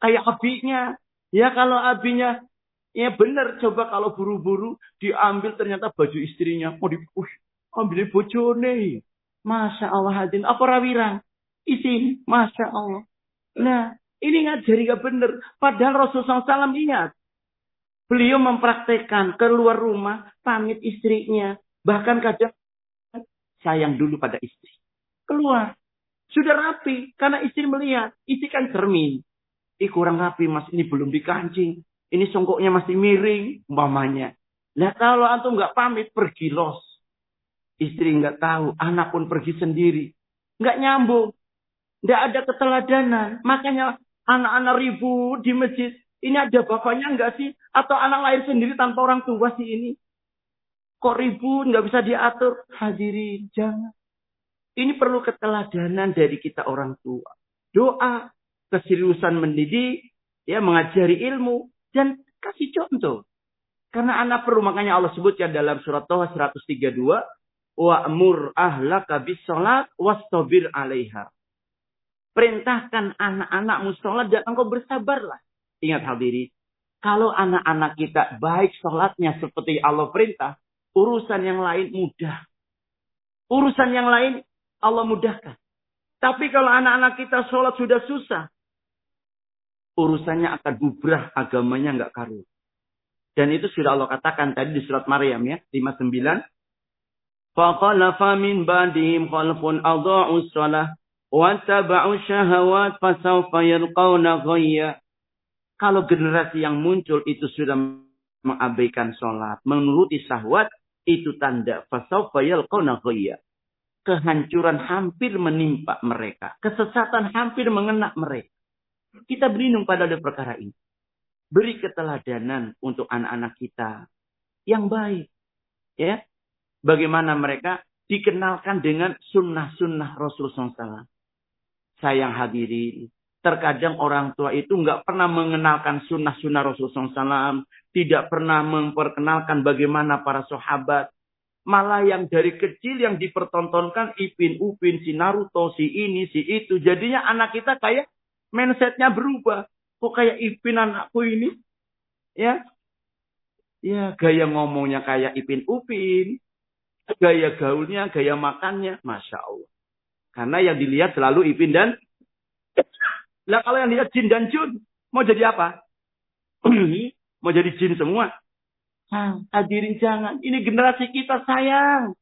Kayak abinya. Ya kalau abinya Ya benar, coba kalau buru-buru diambil ternyata baju istrinya. Mau dipush, ambil bojone. Masya Allah hadirin. Apa rawirang? Isin. Masya Allah. Nah, ini ngajari gak benar. Padahal Rasulullah SAW ingat. Beliau mempraktekkan keluar rumah, pamit istrinya. Bahkan kadang sayang dulu pada istri. Keluar. Sudah rapi. Karena istri melihat. Istri kan cermin. Ih kurang rapi mas. Ini belum dikancing. Ini songkoknya masih miring, umpamanya. Nah kalau antum nggak pamit, pergi los. Istri nggak tahu, anak pun pergi sendiri. Nggak nyambung. Nggak ada keteladanan. Makanya anak-anak ribut di masjid. Ini ada bapaknya nggak sih? Atau anak lahir sendiri tanpa orang tua sih ini? Kok ribut, nggak bisa diatur? Hadirin, jangan. Ini perlu keteladanan dari kita orang tua. Doa, keseriusan mendidik, ya mengajari ilmu, dan kasih contoh. Karena anak perlu, makanya Allah sebutkan dalam surat Toha 132, Wa'mur ahlaka bisolat wastabir alaiha. Perintahkan anak-anakmu sholat dan engkau bersabarlah. Ingat hadirin, kalau anak-anak kita baik sholatnya seperti Allah perintah, urusan yang lain mudah. Urusan yang lain Allah mudahkan. Tapi kalau anak-anak kita sholat sudah susah, urusannya akan bubrah, agamanya nggak karu. Dan itu sudah Allah katakan tadi di surat Maryam ya, 59. Faqalafa min ba'dihim khalfun adha'u shalah wa taba'u syahawat fasawfa yalqawna ghayya. Kalau generasi yang muncul itu sudah mengabaikan sholat, menuruti syahwat, itu tanda fasawfa yalqawna ghayya Kehancuran hampir menimpa mereka. Kesesatan hampir mengena mereka. Kita berlindung pada perkara ini. Beri keteladanan untuk anak-anak kita yang baik. Ya, Bagaimana mereka dikenalkan dengan sunnah-sunnah Rasulullah SAW. Sayang hadirin. Terkadang orang tua itu nggak pernah mengenalkan sunnah-sunnah Rasulullah SAW. Tidak pernah memperkenalkan bagaimana para sahabat. Malah yang dari kecil yang dipertontonkan Ipin, Upin, si Naruto, si ini, si itu. Jadinya anak kita kayak mindsetnya berubah. Kok kayak Ipin anakku ini? Ya, ya gaya ngomongnya kayak Ipin Upin. Gaya gaulnya, gaya makannya. Masya Allah. Karena yang dilihat selalu Ipin dan... Lah kalau yang lihat Jin dan Jun, mau jadi apa? mau jadi jin semua. Nah, hadirin jangan. Ini generasi kita sayang.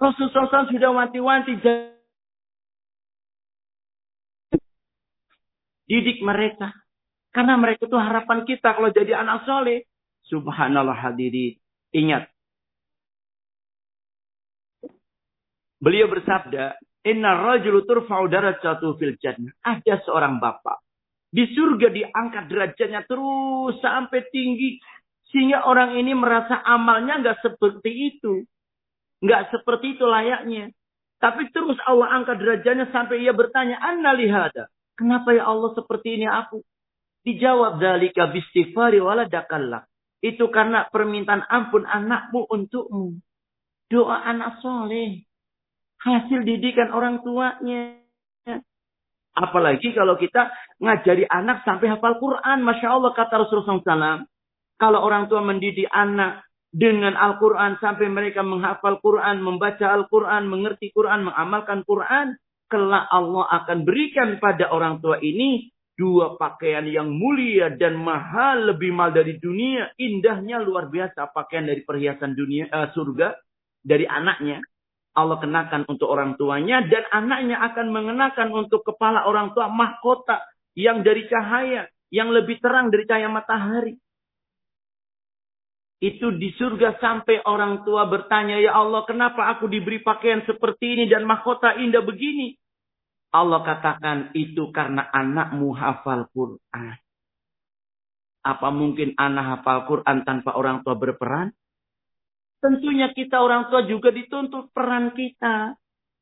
Rasulullah SAW sudah wanti-wanti. Didik mereka. Karena mereka itu harapan kita kalau jadi anak soleh. Subhanallah hadirin. Ingat. Beliau bersabda, Inna rajulu turfa'u darajatu fil jannah. Ada seorang bapak. Di surga diangkat derajatnya terus sampai tinggi. Sehingga orang ini merasa amalnya nggak seperti itu. Nggak seperti itu layaknya. Tapi terus Allah angkat derajatnya sampai ia bertanya, Anna lihada. Kenapa ya Allah seperti ini aku? Dijawab dalika bistighfari waladakallak. Itu karena permintaan ampun anakmu untukmu. Doa anak soleh. Hasil didikan orang tuanya. Apalagi kalau kita ngajari anak sampai hafal Quran. Masya Allah kata Rasulullah SAW. Kalau orang tua mendidik anak dengan Al-Quran sampai mereka menghafal Quran, membaca Al-Quran, mengerti Quran, mengamalkan Quran kelak Allah akan berikan pada orang tua ini dua pakaian yang mulia dan mahal lebih mahal dari dunia indahnya luar biasa pakaian dari perhiasan dunia uh, surga dari anaknya. Allah kenakan untuk orang tuanya dan anaknya akan mengenakan untuk kepala orang tua mahkota yang dari cahaya yang lebih terang dari cahaya matahari Itu di surga sampai orang tua bertanya, Ya Allah kenapa aku diberi pakaian seperti ini dan mahkota indah begini? Allah katakan itu karena anakmu hafal Quran. Apa mungkin anak hafal Quran tanpa orang tua berperan? Tentunya kita orang tua juga dituntut peran kita.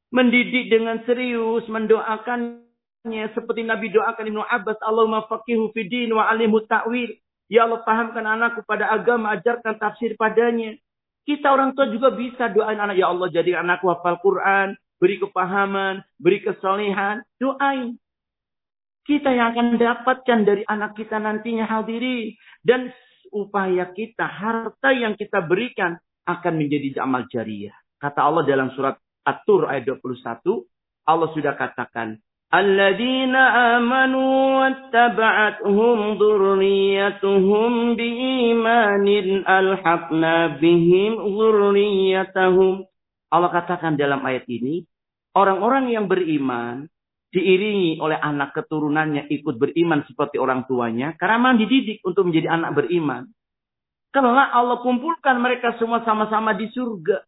Mendidik dengan serius, mendoakannya seperti Nabi doakan Ibnu Abbas, Allahumma faqihu fidin wa alimu ta'wil. Ya Allah pahamkan anakku pada agama, ajarkan tafsir padanya. Kita orang tua juga bisa doain anak. Ya Allah jadi anakku hafal Quran. Beri kepahaman, beri kesolehan. Doain. Kita yang akan dapatkan dari anak kita nantinya hadirin. Dan upaya kita, harta yang kita berikan akan menjadi amal jariah. Kata Allah dalam surat At-Tur ayat 21. Allah sudah katakan. الذين آمنوا واتبعتهم ذريتهم بإيمان ألحقنا بهم ذريتهم Allah katakan dalam ayat ini, orang-orang yang beriman diiringi oleh anak keturunannya ikut beriman seperti orang tuanya, karena memang dididik untuk menjadi anak beriman. Karena Allah kumpulkan mereka semua sama-sama di surga.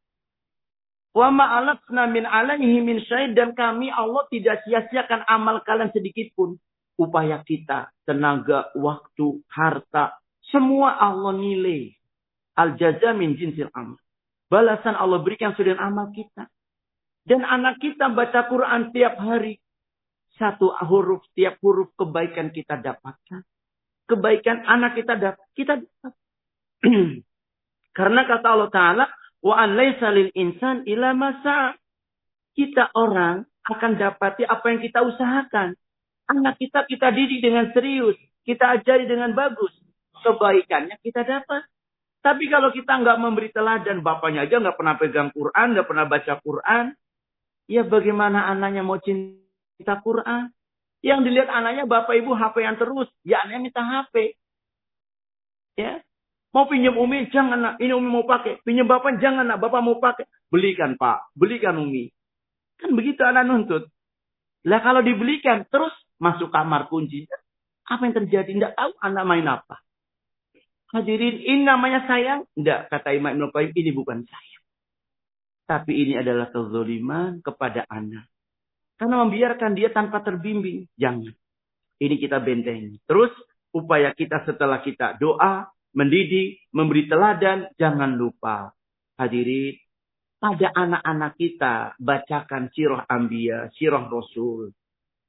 Wa ma'alatna min alaihi min syaid. Dan kami Allah tidak sia-siakan amal kalian sedikit pun. Upaya kita, tenaga, waktu, harta. Semua Allah nilai. Al-jaza min jinsil amal. Balasan Allah berikan sudah amal kita. Dan anak kita baca Quran tiap hari. Satu huruf, tiap huruf kebaikan kita dapatkan. Kebaikan anak kita dapat. Kita dapat. Karena kata Allah Ta'ala, Wa an laisa lil insan ila masa. Kita orang akan dapati apa yang kita usahakan. Anak kita kita didik dengan serius. Kita ajari dengan bagus. Kebaikannya kita dapat. Tapi kalau kita nggak memberi teladan, bapaknya aja nggak pernah pegang Quran, nggak pernah baca Quran, ya bagaimana anaknya mau cinta Quran? Yang dilihat anaknya bapak ibu HP yang terus, ya anaknya minta HP. Ya, Mau pinjam Umi, jangan nak. Ini Umi mau pakai. Pinjam Bapak, jangan nak. Bapak mau pakai. Belikan Pak. Belikan Umi. Kan begitu anak nuntut. Lah kalau dibelikan, terus masuk kamar kunci. Apa yang terjadi? Tidak tahu anak main apa. Hadirin, ini namanya sayang? Tidak, kata Imam Ibn Qayyim, ini bukan sayang. Tapi ini adalah kezoliman kepada anak. Karena membiarkan dia tanpa terbimbing. Jangan. Ini kita bentengi. Terus, upaya kita setelah kita doa, mendidik, memberi teladan, jangan lupa hadirin pada anak-anak kita bacakan sirah ambia, sirah rasul.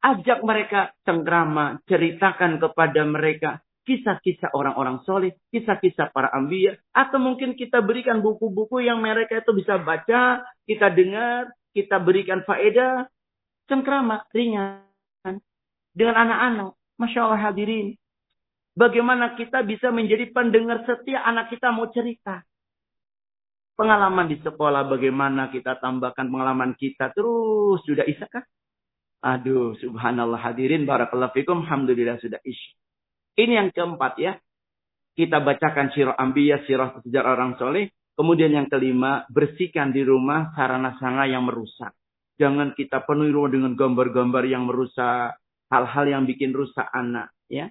Ajak mereka cengkrama, ceritakan kepada mereka kisah-kisah orang-orang soleh, kisah-kisah para ambia, atau mungkin kita berikan buku-buku yang mereka itu bisa baca, kita dengar, kita berikan faedah, cengkrama, ringan. Dengan anak-anak, Masya Allah hadirin. Bagaimana kita bisa menjadi pendengar setia anak kita mau cerita. Pengalaman di sekolah bagaimana kita tambahkan pengalaman kita terus sudah isa kan? Aduh, subhanallah hadirin barakallahu fikum alhamdulillah sudah isya. Ini yang keempat ya. Kita bacakan sirah ambiyah, sirah sejarah orang soleh. Kemudian yang kelima, bersihkan di rumah sarana-sarana yang merusak. Jangan kita penuhi rumah dengan gambar-gambar yang merusak, hal-hal yang bikin rusak anak, ya.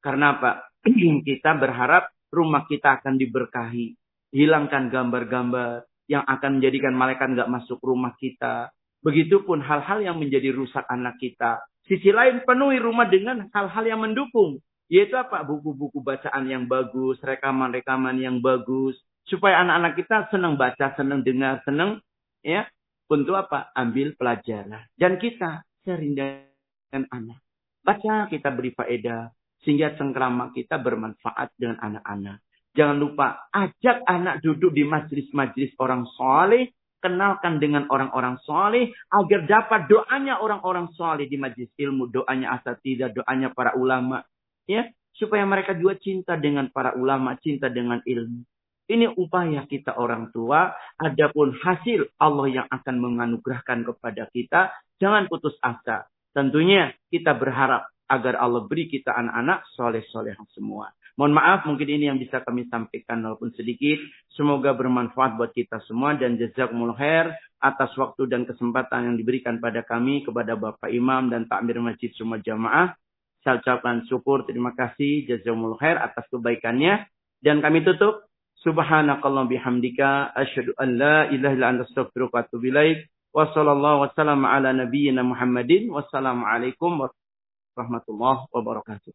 Karena apa? kita berharap rumah kita akan diberkahi. Hilangkan gambar-gambar yang akan menjadikan malaikat nggak masuk rumah kita. Begitupun hal-hal yang menjadi rusak anak kita. Sisi lain penuhi rumah dengan hal-hal yang mendukung. Yaitu apa? Buku-buku bacaan yang bagus, rekaman-rekaman yang bagus. Supaya anak-anak kita senang baca, senang dengar, senang ya untuk apa? Ambil pelajaran. Dan kita sering anak. Baca, kita beri faedah. Sehingga cengkrama kita bermanfaat dengan anak-anak. Jangan lupa ajak anak duduk di majlis-majlis orang soleh. Kenalkan dengan orang-orang soleh. Agar dapat doanya orang-orang soleh di majlis ilmu. Doanya asatidah, doanya para ulama. Ya, Supaya mereka juga cinta dengan para ulama, cinta dengan ilmu. Ini upaya kita orang tua. Adapun hasil Allah yang akan menganugerahkan kepada kita. Jangan putus asa. Tentunya kita berharap agar Allah beri kita anak-anak soleh-soleh semua. Mohon maaf, mungkin ini yang bisa kami sampaikan walaupun sedikit. Semoga bermanfaat buat kita semua dan jazakumul khair atas waktu dan kesempatan yang diberikan pada kami, kepada Bapak Imam dan Takmir Masjid semua jamaah. Saya ucapkan syukur, terima kasih, jazakumul khair atas kebaikannya. Dan kami tutup. Subhanakallah bihamdika. Asyadu an la ilaha illa anta astaghfiruka wa atubu ilaik. Ala nabiyyina Muhammadin. Wassalamualaikum warahmatullahi wabarakatuh.